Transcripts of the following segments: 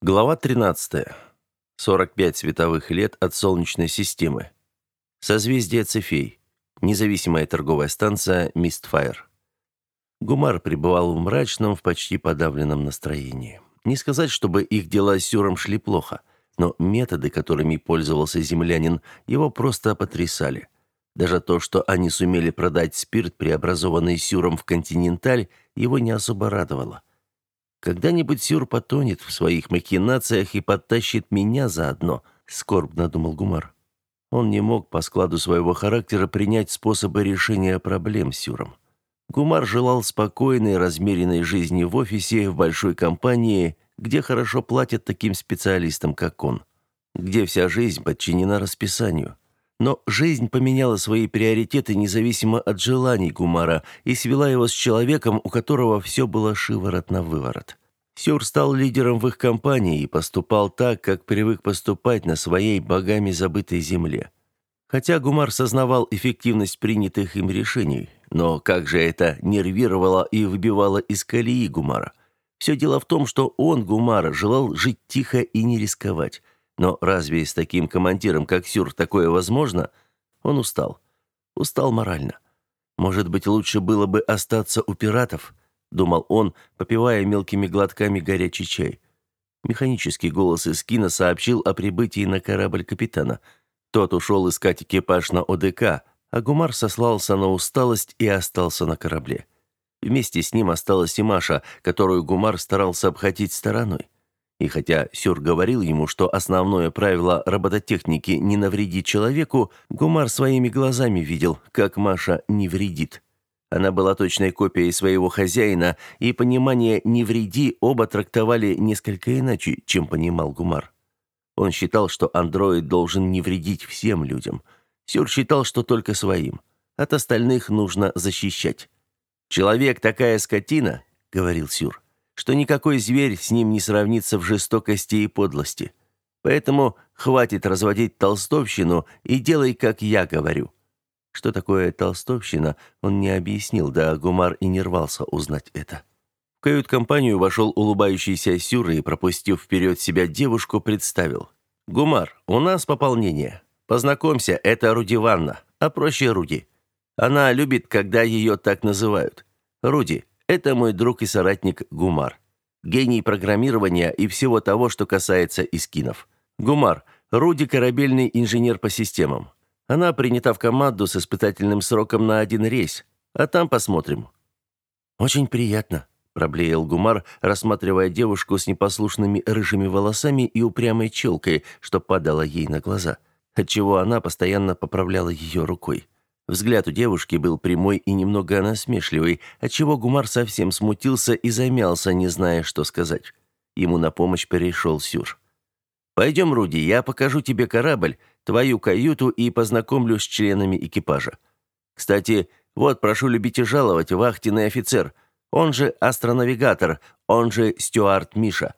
Глава 13. 45 световых лет от Солнечной системы. Созвездие Цефей. Независимая торговая станция Мистфайр. Гумар пребывал в мрачном, в почти подавленном настроении. Не сказать, чтобы их дела с Сюром шли плохо, но методы, которыми пользовался землянин, его просто потрясали. Даже то, что они сумели продать спирт, преобразованный Сюром в «Континенталь», его не особо радовало. Когда-нибудь Сюр потонет в своих махинациях и подтащит меня заодно, скорбно думал Гумар. Он не мог по складу своего характера принять способы решения проблем Сюром. Гумар желал спокойной, размеренной жизни в офисе, в большой компании, где хорошо платят таким специалистам, как он, где вся жизнь подчинена расписанию. Но жизнь поменяла свои приоритеты независимо от желаний Гумара и свела его с человеком, у которого все было шиворот на выворот. Сюр стал лидером в их компании и поступал так, как привык поступать на своей богами забытой земле. Хотя Гумар сознавал эффективность принятых им решений, но как же это нервировало и выбивало из колеи Гумара. Все дело в том, что он, Гумар, желал жить тихо и не рисковать. Но разве с таким командиром, как Сюр, такое возможно? Он устал. Устал морально. Может быть, лучше было бы остаться у пиратов, думал он, попивая мелкими глотками горячий чай. Механический голос из кино сообщил о прибытии на корабль капитана. Тот ушел искать экипаж на ОДК, а Гумар сослался на усталость и остался на корабле. Вместе с ним осталась и Маша, которую Гумар старался обходить стороной. И хотя Сюр говорил ему, что основное правило робототехники не навредить человеку, Гумар своими глазами видел, как Маша не вредит. Она была точной копией своего хозяина, и понимание «не вреди» оба трактовали несколько иначе, чем понимал Гумар. Он считал, что андроид должен не вредить всем людям. Сюр считал, что только своим. От остальных нужно защищать. «Человек такая скотина», — говорил Сюр, — что никакой зверь с ним не сравнится в жестокости и подлости. Поэтому хватит разводить толстовщину и делай, как я говорю». Что такое толстовщина, он не объяснил, да Гумар и не рвался узнать это. В кают-компанию вошел улыбающийся Сюр и, пропустив вперед себя девушку, представил. «Гумар, у нас пополнение. Познакомься, это Руди Ванна, а проще Руди. Она любит, когда ее так называют. Руди, это мой друг и соратник Гумар. Гений программирования и всего того, что касается искинов. Гумар – Руди корабельный инженер по системам. Она принята в команду с испытательным сроком на один рейс. А там посмотрим». «Очень приятно», – проблеял Гумар, рассматривая девушку с непослушными рыжими волосами и упрямой челкой, что падало ей на глаза, отчего она постоянно поправляла ее рукой. Взгляд у девушки был прямой и немного насмешливый, отчего Гумар совсем смутился и замялся, не зная, что сказать. Ему на помощь перешел Сюр. «Пойдем, Руди, я покажу тебе корабль, твою каюту и познакомлю с членами экипажа. Кстати, вот, прошу любить и жаловать, вахтенный офицер, он же астронавигатор, он же стюард Миша».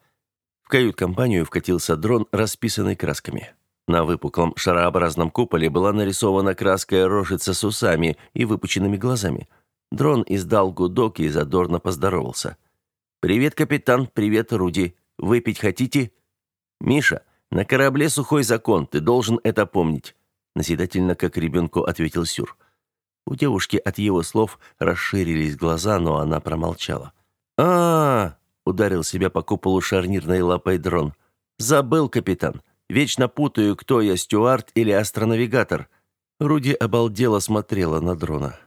В кают-компанию вкатился дрон, расписанный красками. На выпуклом шарообразном куполе была нарисована краская рожица с усами и выпученными глазами. Дрон издал гудок и задорно поздоровался. «Привет, капитан, привет, Руди. Выпить хотите?» «Миша, на корабле сухой закон, ты должен это помнить», назидательно, как ребенку ответил Сюр. У девушки от его слов расширились глаза, но она промолчала. а, -а, -а ударил себя по куполу шарнирной лапой дрон. «Забыл, капитан. Вечно путаю, кто я, стюард или астронавигатор». Руди обалдело смотрела на дрона.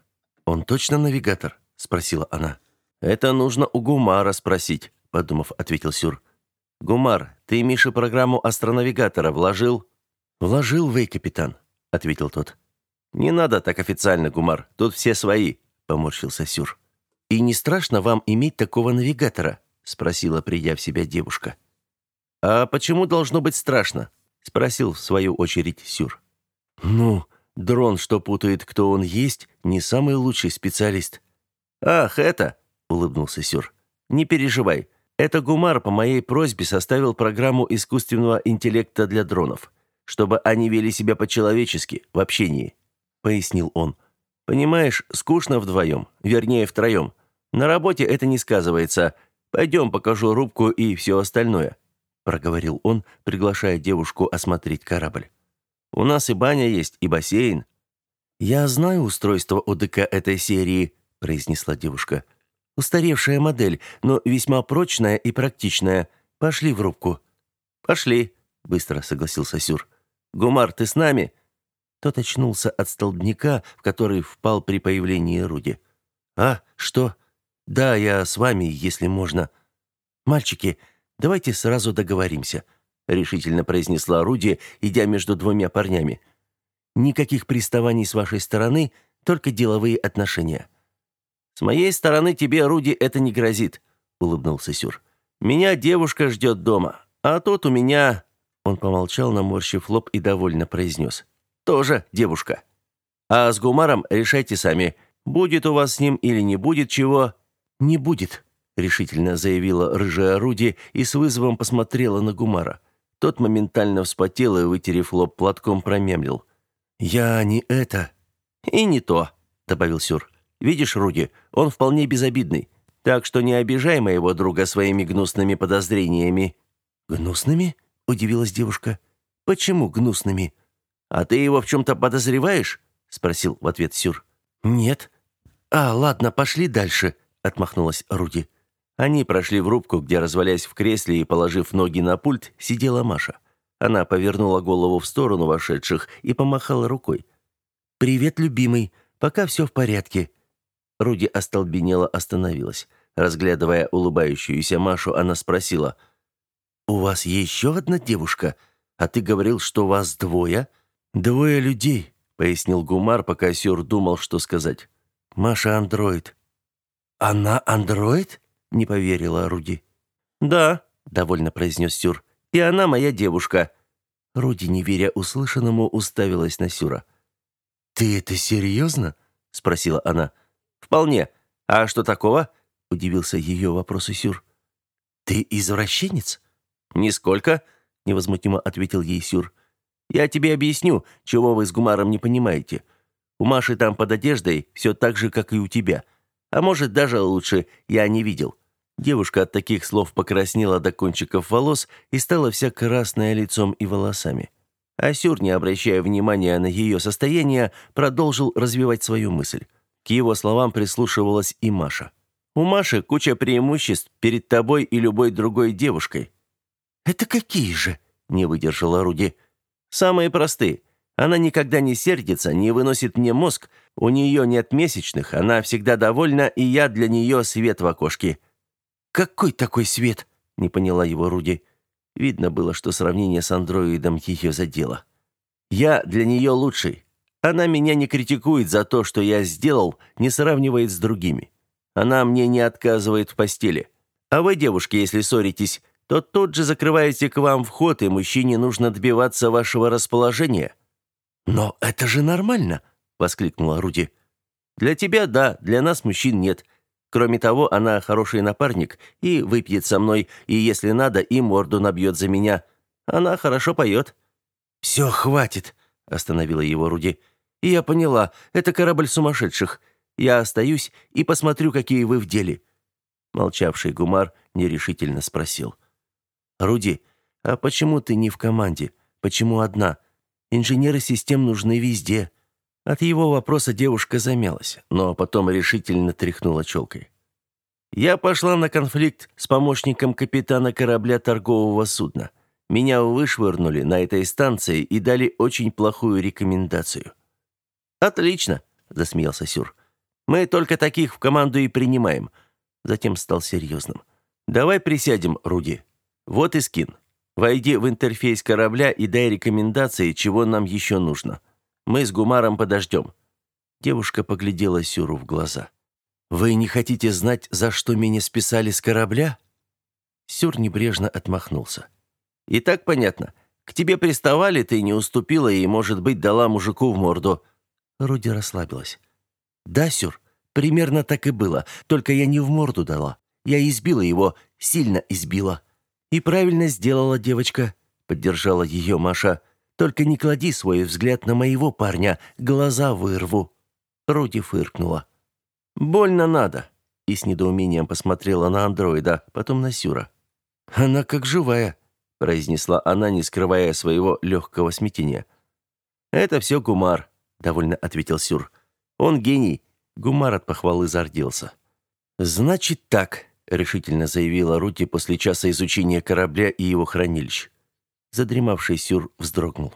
«Он точно навигатор?» – спросила она. «Это нужно у Гумара спросить», – подумав, ответил Сюр. «Гумар, ты Мише программу астронавигатора вложил?» «Вложил, вы, капитан», – ответил тот. «Не надо так официально, Гумар, тут все свои», – поморщился Сюр. «И не страшно вам иметь такого навигатора?» – спросила, придя в себя девушка. «А почему должно быть страшно?» — спросил в свою очередь Сюр. «Ну, дрон, что путает, кто он есть, не самый лучший специалист». «Ах, это!» — улыбнулся Сюр. «Не переживай. Это Гумар по моей просьбе составил программу искусственного интеллекта для дронов, чтобы они вели себя по-человечески, в общении», — пояснил он. «Понимаешь, скучно вдвоем, вернее, втроем. На работе это не сказывается. Пойдем, покажу рубку и все остальное». Проговорил он, приглашая девушку осмотреть корабль. У нас и баня есть, и бассейн. Я знаю устройство ОДК этой серии, произнесла девушка. Устаревшая модель, но весьма прочная и практичная. Пошли в рубку. Пошли, быстро согласился Сюр. Гумар, ты с нами? Тот очнулся от столбняка, в который впал при появлении Руди. А, что? Да, я с вами, если можно. Мальчики, давайте сразу договоримся, решительно произнесла Руди, идя между двумя парнями. Никаких приставаний с вашей стороны, только деловые отношения. С моей стороны тебе, Руди, это не грозит, улыбнулся Сюр. Меня девушка ждет дома, а тут у меня Он помолчал, наморщив лоб и довольно произнес. Тоже девушка. А с Гумаром решайте сами. Будет у вас с ним или не будет чего? Не будет, решительно заявила рыжая Руди и с вызовом посмотрела на Гумара. Тот моментально вспотел и, вытерев лоб платком, промямлил. «Я не это». «И не то», — добавил Сюр. «Видишь, Руди, он вполне безобидный. Так что не обижай моего друга своими гнусными подозрениями». «Гнусными?» — удивилась девушка. «Почему гнусными?» «А ты его в чем-то подозреваешь?» — спросил в ответ Сюр. «Нет». «А, ладно, пошли дальше», — отмахнулась Руди. Они прошли в рубку, где, развалясь в кресле и положив ноги на пульт, сидела Маша. Она повернула голову в сторону вошедших и помахала рукой. «Привет, любимый. Пока все в порядке». Руди остолбенела остановилась. Разглядывая улыбающуюся Машу, она спросила. «У вас еще одна девушка? А ты говорил, что вас двое?» «Двое людей», — пояснил Гумар, пока Сюр думал, что сказать. «Маша андроид». «Она андроид?» Не поверила Руди. «Да», — довольно произнес Сюр, — «и она моя девушка». Руди, не веря услышанному, уставилась на Сюра. «Ты это серьезно?» — спросила она. «Вполне. А что такого?» — удивился ее вопросу Сюр. «Ты извращенец?» «Нисколько», — невозмутимо ответил ей Сюр. «Я тебе объясню, чего вы с Гумаром не понимаете. У Маши там под одеждой все так же, как и у тебя. А может, даже лучше, я не видел. Девушка от таких слов покраснела до кончиков волос и стала вся красная лицом и волосами. Асюр, не обращая внимания на ее состояние, продолжил развивать свою мысль. К его словам прислушивалась и Маша. «У Маши куча преимуществ перед тобой и любой другой девушкой». «Это какие же?» – не выдержала Руди. «Самые простые. Она никогда не сердится, не выносит мне мозг, у нее нет месячных, она всегда довольна, и я для нее свет в окошке». «Какой такой свет?» — не поняла его Руди. Видно было, что сравнение с андроидом ее задело. «Я для нее лучший. Она меня не критикует за то, что я сделал, не сравнивает с другими. Она мне не отказывает в постели. А вы, девушки, если ссоритесь, то тут же закрываете к вам вход, и мужчине нужно добиваться вашего расположения». «Но это же нормально!» — воскликнула Руди. «Для тебя — да, для нас, мужчин, нет. Кроме того, она хороший напарник и выпьет со мной, и, если надо, и морду набьет за меня. Она хорошо поет». «Все, хватит», — остановила его Руди. «И я поняла, это корабль сумасшедших. Я остаюсь и посмотрю, какие вы в деле». Молчавший Гумар нерешительно спросил. «Руди, а почему ты не в команде? Почему одна? Инженеры систем нужны везде». От его вопроса девушка замялась, но потом решительно тряхнула челкой. «Я пошла на конфликт с помощником капитана корабля торгового судна. Меня вышвырнули на этой станции и дали очень плохую рекомендацию». «Отлично», — засмеялся Сюр. «Мы только таких в команду и принимаем». Затем стал серьезным. «Давай присядем, Руди. Вот и скин. Войди в интерфейс корабля и дай рекомендации, чего нам еще нужно». Мы с Гумаром подождем». Девушка поглядела Сюру в глаза. «Вы не хотите знать, за что меня списали с корабля?» Сюр небрежно отмахнулся. «И так понятно. К тебе приставали, ты не уступила и, может быть, дала мужику в морду». Руди расслабилась. «Да, Сюр, примерно так и было, только я не в морду дала. Я избила его, сильно избила». «И правильно сделала девочка», — поддержала ее Маша. Только не клади свой взгляд на моего парня, глаза вырву». Руди фыркнула. «Больно надо», и с недоумением посмотрела на андроида, потом на Сюра. «Она как живая», — произнесла она, не скрывая своего легкого смятения. «Это все Гумар», — довольно ответил Сюр. «Он гений». Гумар от похвалы зарделся. «Значит так», — решительно заявила Рути после часа изучения корабля и его хранилищ. Задремавший Сюр вздрогнул.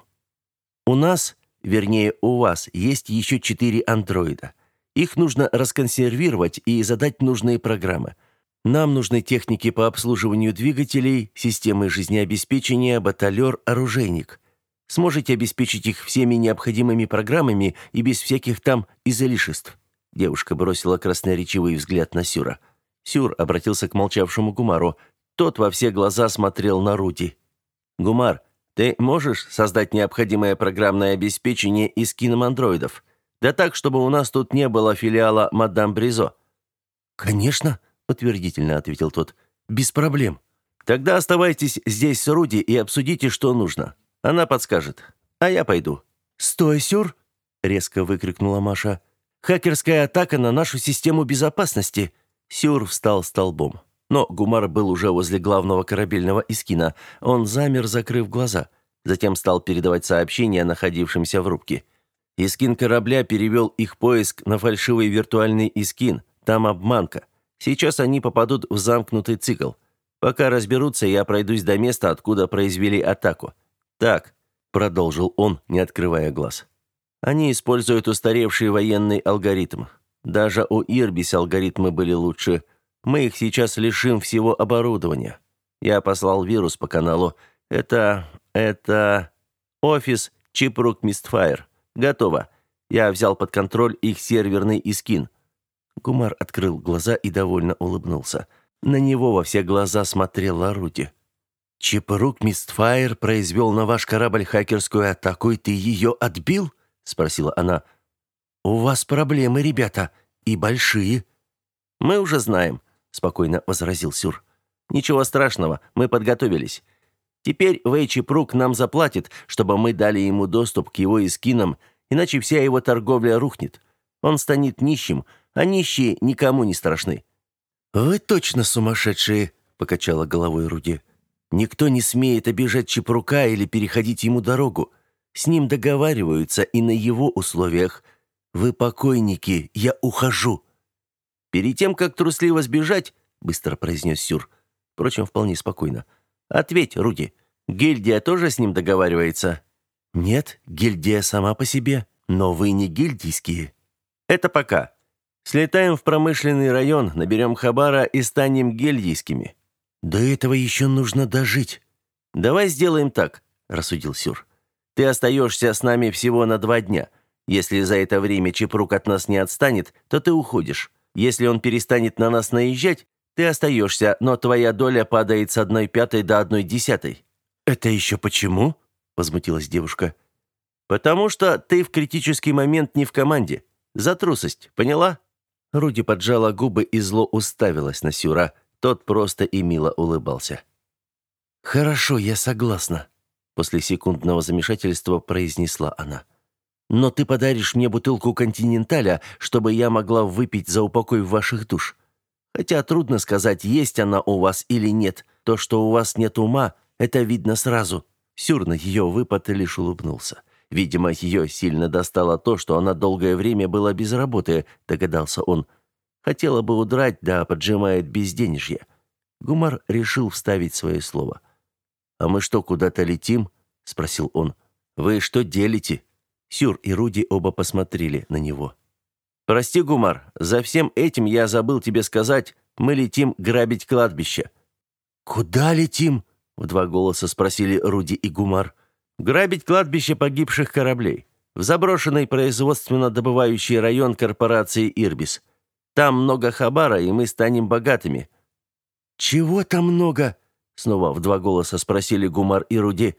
«У нас, вернее, у вас, есть еще четыре андроида. Их нужно расконсервировать и задать нужные программы. Нам нужны техники по обслуживанию двигателей, системы жизнеобеспечения, баталер, оружейник. Сможете обеспечить их всеми необходимыми программами и без всяких там излишеств?» Девушка бросила красноречивый взгляд на Сюра. Сюр обратился к молчавшему Гумару. Тот во все глаза смотрел на Руди. «Гумар, ты можешь создать необходимое программное обеспечение из киномандроидов? Да так, чтобы у нас тут не было филиала «Мадам Бризо». «Конечно», — утвердительно ответил тот. «Без проблем». «Тогда оставайтесь здесь с Руди и обсудите, что нужно. Она подскажет. А я пойду». «Стой, Сюр!» — резко выкрикнула Маша. «Хакерская атака на нашу систему безопасности!» Сюр встал столбом. Но Гумар был уже возле главного корабельного искина. Он замер, закрыв глаза. Затем стал передавать сообщения находившимся в рубке. Искин корабля перевел их поиск на фальшивый виртуальный искин. Там обманка. Сейчас они попадут в замкнутый цикл. Пока разберутся, я пройдусь до места, откуда произвели атаку. Так, продолжил он, не открывая глаз. Они используют устаревший военный алгоритм. Даже у Ирбис алгоритмы были лучше. Мы их сейчас лишим всего оборудования. Я послал вирус по каналу. Это... это... Офис Чипрук Мистфайр. Готово. Я взял под контроль их серверный искин. Гумар открыл глаза и довольно улыбнулся. На него во все глаза смотрела Руди. «Чипрук Мистфайр произвел на ваш корабль хакерскую атаку, и ты ее отбил?» — спросила она. «У вас проблемы, ребята, и большие». «Мы уже знаем», — спокойно возразил Сюр. «Ничего страшного, мы подготовились. Теперь Вэйчи Прук нам заплатит, чтобы мы дали ему доступ к его эскинам, иначе вся его торговля рухнет. Он станет нищим, а нищие никому не страшны». «Вы точно сумасшедшие», — покачала головой Руди. «Никто не смеет обижать Чепрука или переходить ему дорогу. С ним договариваются и на его условиях. Вы покойники, я ухожу». «Перед тем, как трусливо сбежать», — быстро произнес Сюр, впрочем, вполне спокойно, — «ответь, Руди, гильдия тоже с ним договаривается?» «Нет, гильдия сама по себе, но вы не гильдийские». «Это пока. Слетаем в промышленный район, наберем хабара и станем гильдийскими». «До этого еще нужно дожить». «Давай сделаем так», — рассудил Сюр. «Ты остаешься с нами всего на два дня. Если за это время Чепрук от нас не отстанет, то ты уходишь. Если он перестанет на нас наезжать, ты остаешься, но твоя доля падает с одной пятой до одной десятой». «Это еще почему?» — возмутилась девушка. «Потому что ты в критический момент не в команде. За трусость, поняла?» Руди поджала губы и зло уставилась на Сюра. Тот просто и мило улыбался. «Хорошо, я согласна», — после секундного замешательства произнесла она. Но ты подаришь мне бутылку континенталя, чтобы я могла выпить за упокой ваших душ. Хотя трудно сказать, есть она у вас или нет. То, что у вас нет ума, это видно сразу». Сюр на ее выпад лишь улыбнулся. Видимо, ее сильно достало то, что она долгое время была без работы, догадался он. Хотела бы удрать, да поджимает безденежье. Гумар решил вставить свое слово. «А мы что, куда-то летим?» — спросил он. «Вы что делите?» Сюр и Руди оба посмотрели на него. «Прости, Гумар, за всем этим я забыл тебе сказать, мы летим грабить кладбище». «Куда летим?» — в два голоса спросили Руди и Гумар. «Грабить кладбище погибших кораблей. В заброшенный производственно-добывающий район корпорации «Ирбис». Там много хабара, и мы станем богатыми». «Чего там много?» — снова в два голоса спросили Гумар и Руди.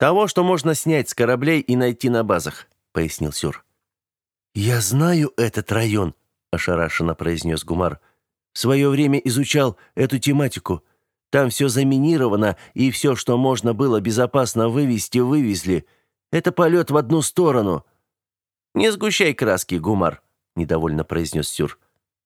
«Того, что можно снять с кораблей и найти на базах», — пояснил Сюр. «Я знаю этот район», — ошарашенно произнес Гумар. «В свое время изучал эту тематику. Там все заминировано, и все, что можно было безопасно вывести, вывезли. Это полет в одну сторону». «Не сгущай краски, Гумар», — недовольно произнес Сюр.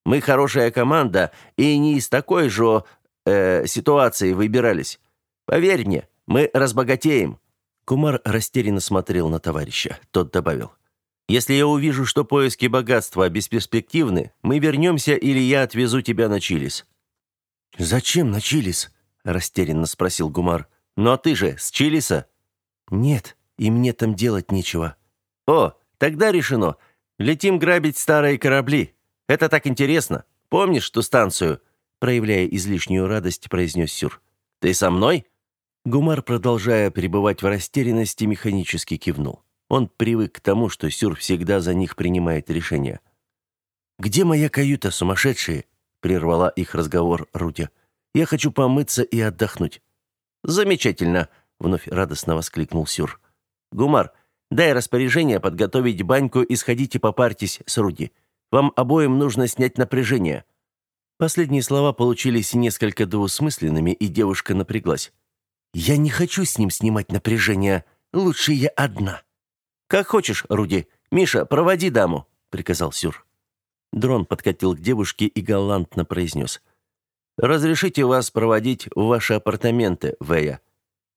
«Мы хорошая команда, и не из такой же э, ситуации выбирались. Поверь мне, Мы разбогатеем!» Гумар растерянно смотрел на товарища. Тот добавил. «Если я увижу, что поиски богатства бесперспективны, мы вернемся или я отвезу тебя на Чилис». «Зачем на Чилис?» – растерянно спросил Гумар. «Но ты же с Чилиса?» «Нет, и мне там делать нечего». «О, тогда решено. Летим грабить старые корабли. Это так интересно. Помнишь ту станцию?» Проявляя излишнюю радость, произнес Сюр. «Ты со мной?» Гумар, продолжая пребывать в растерянности, механически кивнул. Он привык к тому, что Сюр всегда за них принимает решения. «Где моя каюта, сумасшедшие?» — прервала их разговор Рудя. «Я хочу помыться и отдохнуть». «Замечательно!» — вновь радостно воскликнул Сюр. «Гумар, дай распоряжение подготовить баньку и сходите попарьтесь с Руди. Вам обоим нужно снять напряжение». Последние слова получились несколько двусмысленными, и девушка напряглась. «Я не хочу с ним снимать напряжение. Лучше я одна». «Как хочешь, Руди. Миша, проводи даму», — приказал Сюр. Дрон подкатил к девушке и галантно произнес. «Разрешите вас проводить в ваши апартаменты, Вэя».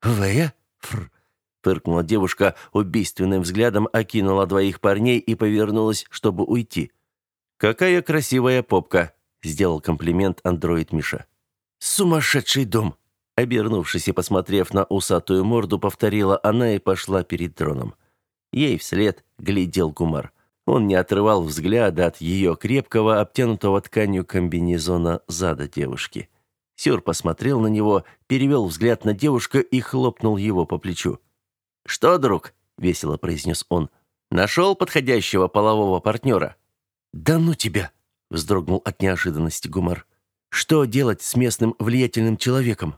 «Вэя?» Фр. Фыркнула девушка, убийственным взглядом окинула двоих парней и повернулась, чтобы уйти. «Какая красивая попка!» — сделал комплимент андроид Миша. «Сумасшедший дом!» Обернувшись и посмотрев на усатую морду, повторила она и пошла перед дроном. Ей вслед глядел Гумар. Он не отрывал взгляда от ее крепкого, обтянутого тканью комбинезона зада девушки. Сюр посмотрел на него, перевел взгляд на девушку и хлопнул его по плечу. «Что, друг?» — весело произнес он. «Нашел подходящего полового партнера?» «Да ну тебя!» вздрогнул от неожиданности Гумар. Что делать с местным влиятельным человеком?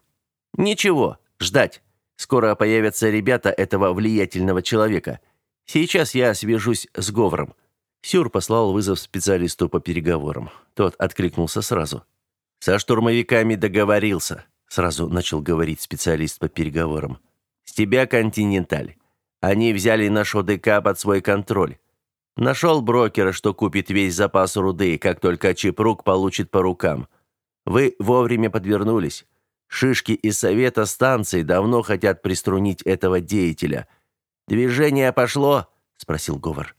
Ничего, ждать. Скоро появятся ребята этого влиятельного человека. Сейчас я свяжусь с Говором. Сюр послал вызов специалисту по переговорам. Тот откликнулся сразу. Со штурмовиками договорился, сразу начал говорить специалист по переговорам. С тебя Континенталь. Они взяли наш ОДК под свой контроль. Нашел брокера, что купит весь запас руды, как только Чипрук получит по рукам. Вы вовремя подвернулись. Шишки из совета станции давно хотят приструнить этого деятеля. Движение пошло? спросил Говор.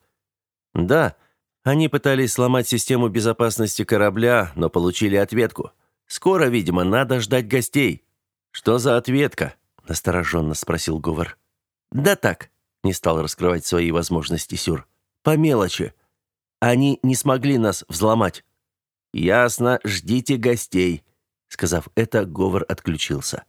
Да, они пытались сломать систему безопасности корабля, но получили ответку. Скоро, видимо, надо ждать гостей. Что за ответка? настороженно спросил Говор. Да так, не стал раскрывать свои возможности Сюр. По мелочи. Они не смогли нас взломать. Ясно, ждите гостей. Сказав это, Говор отключился.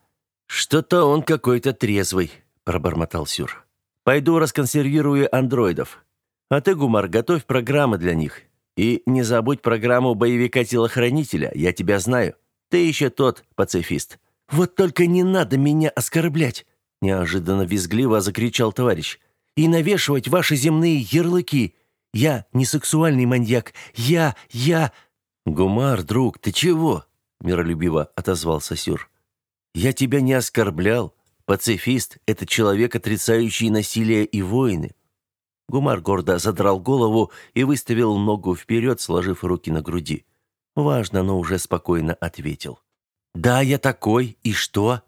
Что-то он какой-то трезвый, пробормотал Сюр. Пойду расконсервирую андроидов. А ты, Гумар, готовь программы для них. И не забудь программу боевика-телохранителя, я тебя знаю. Ты еще тот пацифист. Вот только не надо меня оскорблять, неожиданно визгливо закричал товарищ и навешивать ваши земные ярлыки. Я не сексуальный маньяк. Я, я...» «Гумар, друг, ты чего?» — миролюбиво отозвался Сюр. «Я тебя не оскорблял. Пацифист — это человек, отрицающий насилие и войны». Гумар гордо задрал голову и выставил ногу вперед, сложив руки на груди. Важно, но уже спокойно ответил. «Да, я такой. И что?»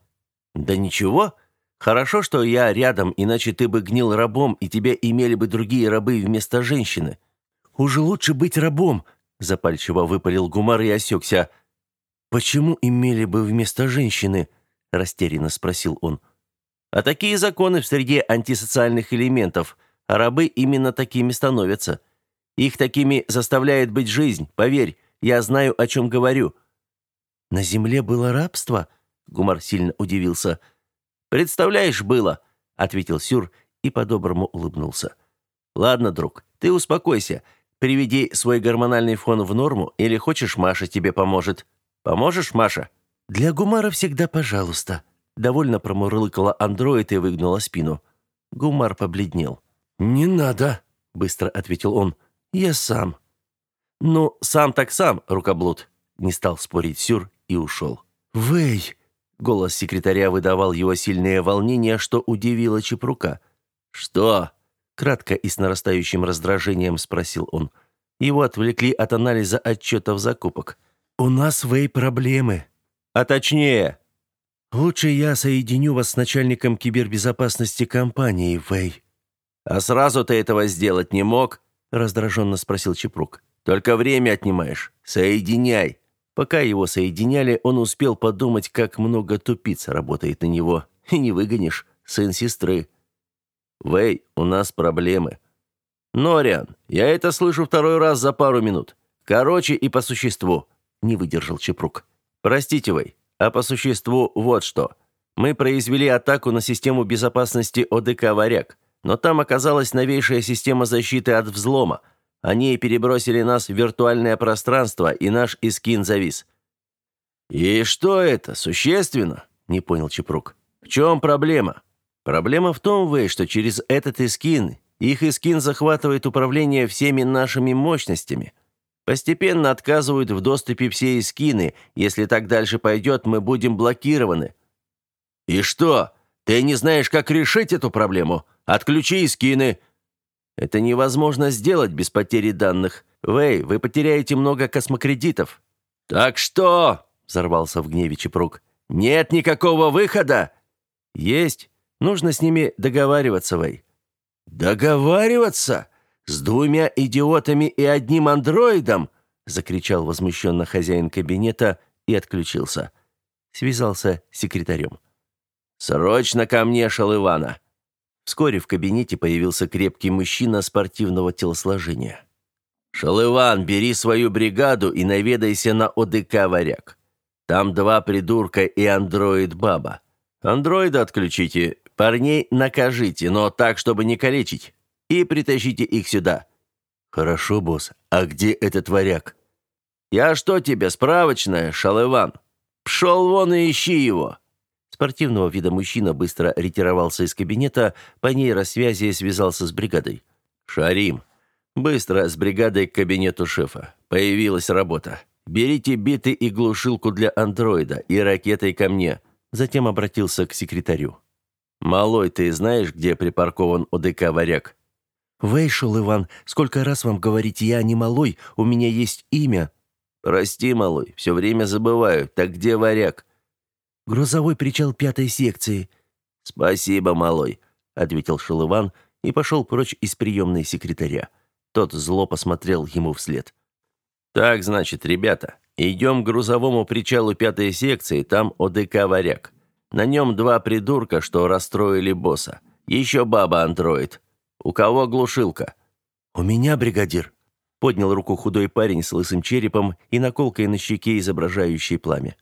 «Да ничего. Хорошо, что я рядом, иначе ты бы гнил рабом, и тебя имели бы другие рабы вместо женщины. Уже лучше быть рабом, запальчиво выпалил Гумар и осекся. Почему имели бы вместо женщины? растерянно спросил он. А такие законы в среде антисоциальных элементов, а рабы именно такими становятся. Их такими заставляет быть жизнь, поверь, я знаю, о чем говорю. На земле было рабство? Гумар сильно удивился. «Представляешь, было», — ответил Сюр и по-доброму улыбнулся. «Ладно, друг, ты успокойся. Приведи свой гормональный фон в норму, или хочешь, Маша тебе поможет. Поможешь, Маша?» «Для Гумара всегда пожалуйста», — довольно промурлыкала андроид и выгнула спину. Гумар побледнел. «Не надо», — быстро ответил он. «Я сам». «Ну, сам так сам, рукоблуд», — не стал спорить Сюр и ушел. «Вэй!» Голос секретаря выдавал его сильное волнение, что удивило Чепрука. «Что?» — кратко и с нарастающим раздражением спросил он. Его отвлекли от анализа отчетов закупок. «У нас, Вэй, проблемы». «А точнее?» Лучше я соединю вас с начальником кибербезопасности компании, Вэй. А сразу ты этого сделать не мог? раздраженно спросил Чепрук. Только время отнимаешь. Соединяй. Пока его соединяли, он успел подумать, как много тупиц работает на него. И не выгонишь, сын сестры. Вэй, у нас проблемы. Нориан, я это слышу второй раз за пару минут. Короче и по существу, не выдержал Чепрук. Простите, Вэй, а по существу вот что. Мы произвели атаку на систему безопасности ОДК «Варяг», но там оказалась новейшая система защиты от взлома. Они перебросили нас в виртуальное пространство, и наш Искин завис. «И что это, существенно?» – не понял Чепрук. «В чем проблема?» «Проблема в том, Вэй, что через этот Искин их Искин захватывает управление всеми нашими мощностями. Постепенно отказывают в доступе все Искины. Если так дальше пойдет, мы будем блокированы». «И что? Ты не знаешь, как решить эту проблему? Отключи Искины!» «Это невозможно сделать без потери данных. Вэй, вы потеряете много космокредитов». «Так что?» — взорвался в гневе Чепрук. «Нет никакого выхода?» «Есть. Нужно с ними договариваться, Вэй». «Договариваться? С двумя идиотами и одним андроидом?» — закричал возмущенно хозяин кабинета и отключился. Связался с секретарем. «Срочно ко мне, Шалывана!» Вскоре в кабинете появился крепкий мужчина спортивного телосложения. «Шалыван, бери свою бригаду и наведайся на ОДК «Варяг». Там два придурка и андроид-баба. Андроида отключите, парней накажите, но так, чтобы не калечить и притащите их сюда». «Хорошо, босс. А где этот варяг?» «Я что тебе, справочная, шалыван? Пшел вон и ищи его!» Спортивного вида мужчина быстро ретировался из кабинета, по нейросвязи связался с бригадой. «Шарим, быстро с бригадой к кабинету шефа. Появилась работа. Берите биты и глушилку для андроида и ракетой ко мне». Затем обратился к секретарю. «Малой, ты знаешь, где припаркован ОДК «Варяг»?» «Вейшел, Иван, сколько раз вам говорить, я не малой, у меня есть имя». «Прости, малой, все время забываю. Так где варяг?» «Грузовой причал пятой секции». «Спасибо, малой», — ответил Шелыван и пошел прочь из приемной секретаря. Тот зло посмотрел ему вслед. «Так, значит, ребята, идем к грузовому причалу пятой секции, там ОДК «Варяг». На нем два придурка, что расстроили босса. Еще баба-андроид. У кого глушилка?» «У меня, бригадир», — поднял руку худой парень с лысым черепом и наколкой на щеке, изображающей пламя.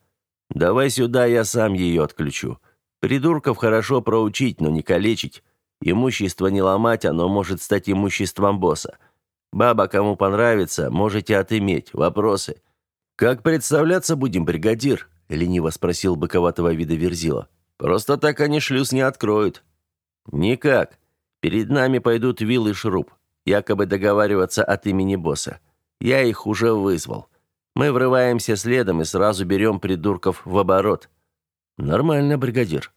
«Давай сюда, я сам ее отключу. Придурков хорошо проучить, но не калечить. Имущество не ломать, оно может стать имуществом босса. Баба, кому понравится, можете отыметь. Вопросы?» «Как представляться будем, бригадир?» — лениво спросил быковатого вида Верзила. «Просто так они шлюз не откроют». «Никак. Перед нами пойдут Вилл и Шруб, якобы договариваться от имени босса. Я их уже вызвал. Мы врываемся следом и сразу берем придурков в оборот. Нормально, бригадир.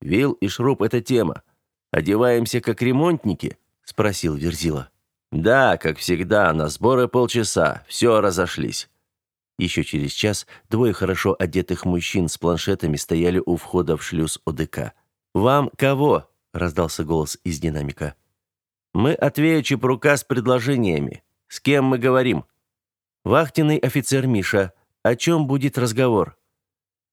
Вилл и Шруб — это тема. Одеваемся как ремонтники? Спросил Верзила. Да, как всегда, на сборы полчаса. Все, разошлись. Еще через час двое хорошо одетых мужчин с планшетами стояли у входа в шлюз ОДК. «Вам кого?» — раздался голос из динамика. «Мы от Вея Чепрука с предложениями. С кем мы говорим?» «Вахтенный офицер Миша. О чем будет разговор?»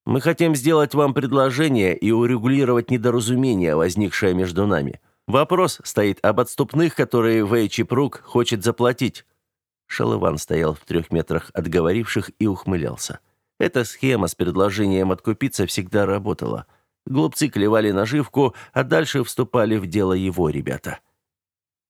«Мы хотим сделать вам предложение и урегулировать недоразумение, возникшее между нами. Вопрос стоит об отступных, которые Вэй хочет заплатить». Шалыван стоял в трех метрах от говоривших и ухмылялся. Эта схема с предложением откупиться всегда работала – Глупцы клевали наживку, а дальше вступали в дело его ребята.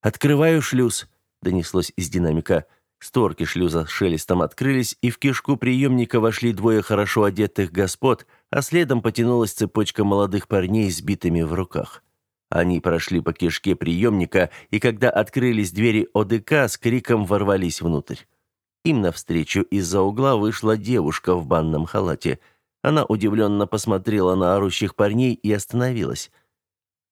«Открываю шлюз», — донеслось из динамика. Створки шлюза шелестом открылись, и в кишку приемника вошли двое хорошо одетых господ, а следом потянулась цепочка молодых парней с битами в руках. Они прошли по кишке приемника, и когда открылись двери ОДК, с криком ворвались внутрь. Им навстречу из-за угла вышла девушка в банном халате — она удивленно посмотрела на орущих парней и остановилась.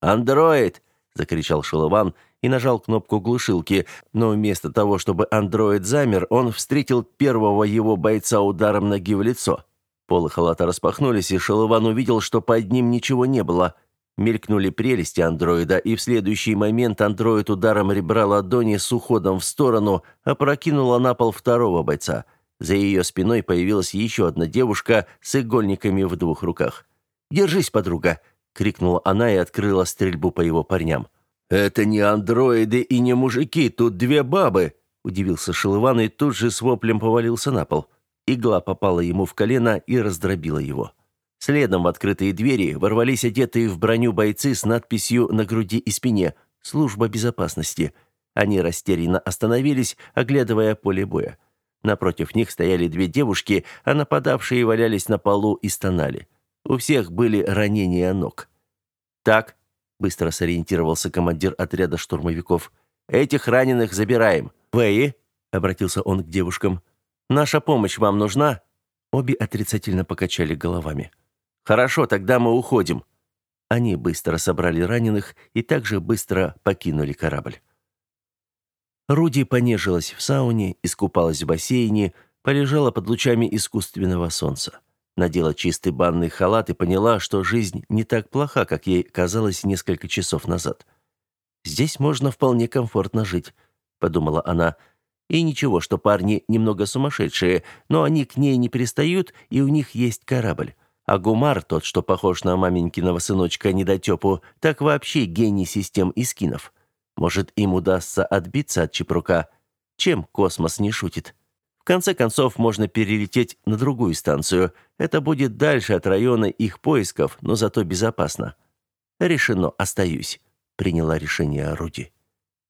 «Андроид!» — закричал Шелован и нажал кнопку глушилки, но вместо того, чтобы андроид замер, он встретил первого его бойца ударом ноги в лицо. Полы халата распахнулись, и Шалован увидел, что под ним ничего не было. Мелькнули прелести андроида, и в следующий момент андроид ударом ребра ладони с уходом в сторону опрокинула на пол второго бойца. За ее спиной появилась еще одна девушка с игольниками в двух руках. «Держись, подруга!» — крикнула она и открыла стрельбу по его парням. «Это не андроиды и не мужики, тут две бабы!» — удивился Шелыван и тут же с воплем повалился на пол. Игла попала ему в колено и раздробила его. Следом в открытые двери ворвались одетые в броню бойцы с надписью на груди и спине «Служба безопасности». Они растерянно остановились, оглядывая поле боя. Напротив них стояли две девушки, а нападавшие валялись на полу и стонали. У всех были ранения ног. «Так», — быстро сориентировался командир отряда штурмовиков, — «этих раненых забираем. Вэи», — обратился он к девушкам, — Наша помощь вам нужна?» Обе отрицательно покачали головами. «Хорошо, тогда мы уходим». Они быстро собрали раненых и также быстро покинули корабль. Руди понежилась в сауне, искупалась в бассейне, полежала под лучами искусственного солнца. Надела чистый банный халат и поняла, что жизнь не так плоха, как ей казалось несколько часов назад. «Здесь можно вполне комфортно жить», — подумала она, — и ничего, что парни немного сумасшедшие, но они к ней не пристают, и у них есть корабль. А Гумар, тот, что похож на маменькиного сыночка недотепу, так вообще гений систем и скинов. Может, им удастся отбиться от Чепрука? Чем космос не шутит? В конце концов, можно перелететь на другую станцию. Это будет дальше от района их поисков, но зато безопасно. Решено, остаюсь. Приняла решение Руди.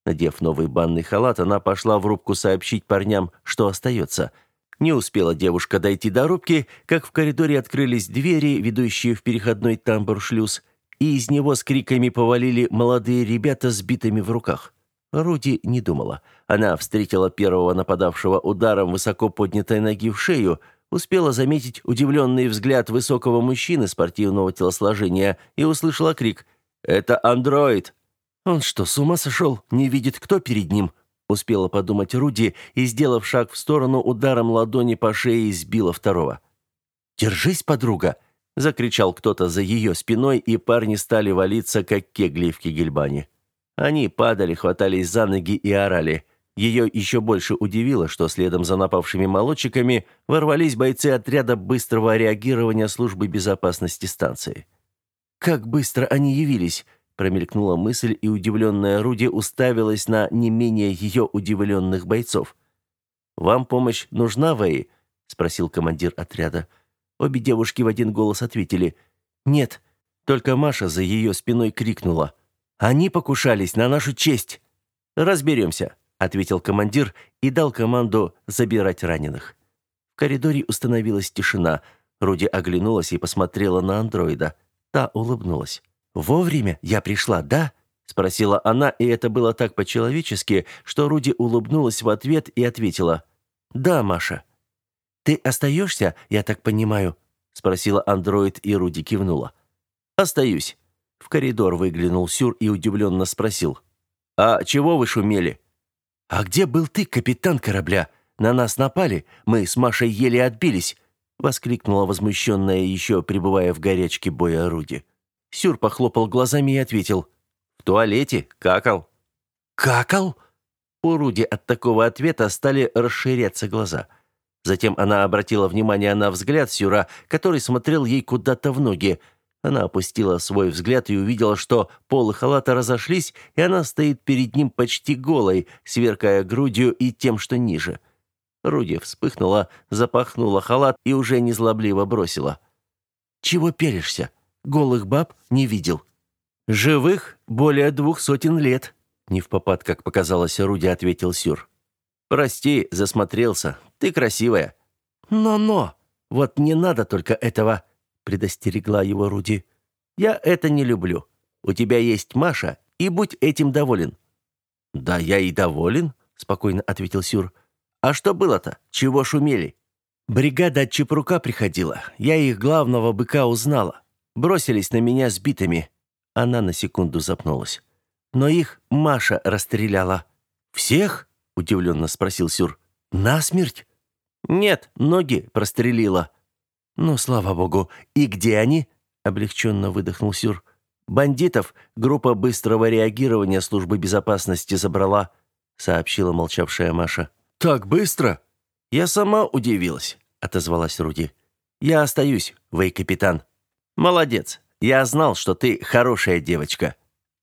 Надев новый банный халат, она пошла в рубку сообщить парням, что остается. Не успела девушка дойти до рубки, как в коридоре открылись двери, ведущие в переходной тамбур-шлюз, и из него с криками повалили молодые ребята с битами в руках. Руди не думала. Она встретила первого нападавшего ударом высоко поднятой ноги в шею, успела заметить удивленный взгляд высокого мужчины спортивного телосложения и услышала крик «Это андроид!» «Он что, с ума сошел? Не видит, кто перед ним?» Успела подумать Руди и, сделав шаг в сторону, ударом ладони по шее избила второго. «Держись, подруга!» — закричал кто-то за ее спиной, и парни стали валиться, как кегли в кегельбане. Они падали, хватались за ноги и орали. Ее еще больше удивило, что следом за напавшими молодчиками ворвались бойцы отряда быстрого реагирования службы безопасности станции. Как быстро они явились! Промелькнула мысль, и удивленная Руди уставилась на не менее ее удивленных бойцов. «Вам помощь нужна, Вэй?» — спросил командир отряда. Обе девушки в один голос ответили «Нет». Только Маша за ее спиной крикнула «Они покушались на нашу честь!» «Разберемся», — ответил командир и дал команду забирать раненых. В коридоре установилась тишина. Руди оглянулась и посмотрела на андроида. Та улыбнулась. «Вовремя я пришла, да?» — спросила она, и это было так по-человечески, что Руди улыбнулась в ответ и ответила. «Да, Маша». «Ты остаешься, я так понимаю?» — спросила андроид, и Руди кивнула. «Остаюсь». В коридор выглянул Сюр и удивленно спросил. «А чего вы шумели?» «А где был ты, капитан корабля? На нас напали, мы с Машей еле отбились», — воскликнула возмущенная, еще пребывая в горячке боя Руди. Сюр похлопал глазами и ответил. «В туалете. Какал». «Какал?» У Руди от такого ответа стали расширяться глаза. Затем она обратила внимание на взгляд Сюра, который смотрел ей куда-то в ноги. Она опустила свой взгляд и увидела, что полы халата разошлись, и она стоит перед ним почти голой, сверкая грудью и тем, что ниже. Руди вспыхнула, запахнула халат и уже незлобливо бросила. «Чего пелишься? голых баб не видел. Живых более двух сотен лет, не в попад, как показалось, Руди ответил Сюр. Прости, засмотрелся. Ты красивая. Но-но. Вот не надо только этого, предостерегла его Руди. Я это не люблю. У тебя есть Маша, и будь этим доволен. Да я и доволен, спокойно ответил Сюр. А что было-то? Чего шумели? Бригада от Чепрука приходила. Я их главного быка узнала бросились на меня с битами. Она на секунду запнулась. Но их Маша расстреляла. «Всех?» — удивленно спросил Сюр. «Насмерть?» «Нет, ноги прострелила». «Ну, слава богу. И где они?» — облегченно выдохнул Сюр. «Бандитов группа быстрого реагирования службы безопасности забрала», — сообщила молчавшая Маша. «Так быстро?» «Я сама удивилась», — отозвалась Руди. «Я остаюсь, вей-капитан». «Молодец. Я знал, что ты хорошая девочка».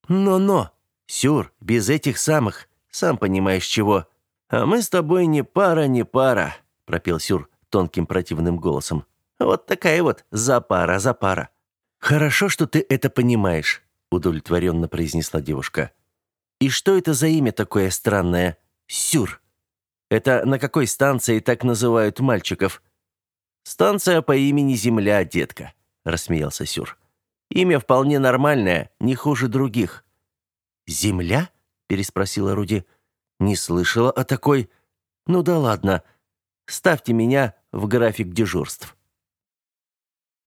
«Но-но, Сюр, без этих самых, сам понимаешь чего. А мы с тобой не пара, не пара», — пропел Сюр тонким противным голосом. «Вот такая вот запара, запара». «Хорошо, что ты это понимаешь», — удовлетворенно произнесла девушка. «И что это за имя такое странное? Сюр. Это на какой станции так называют мальчиков?» «Станция по имени Земля, детка», — рассмеялся Сюр. «Имя вполне нормальное, не хуже других». «Земля?» — переспросила Руди. «Не слышала о такой. Ну да ладно. Ставьте меня в график дежурств».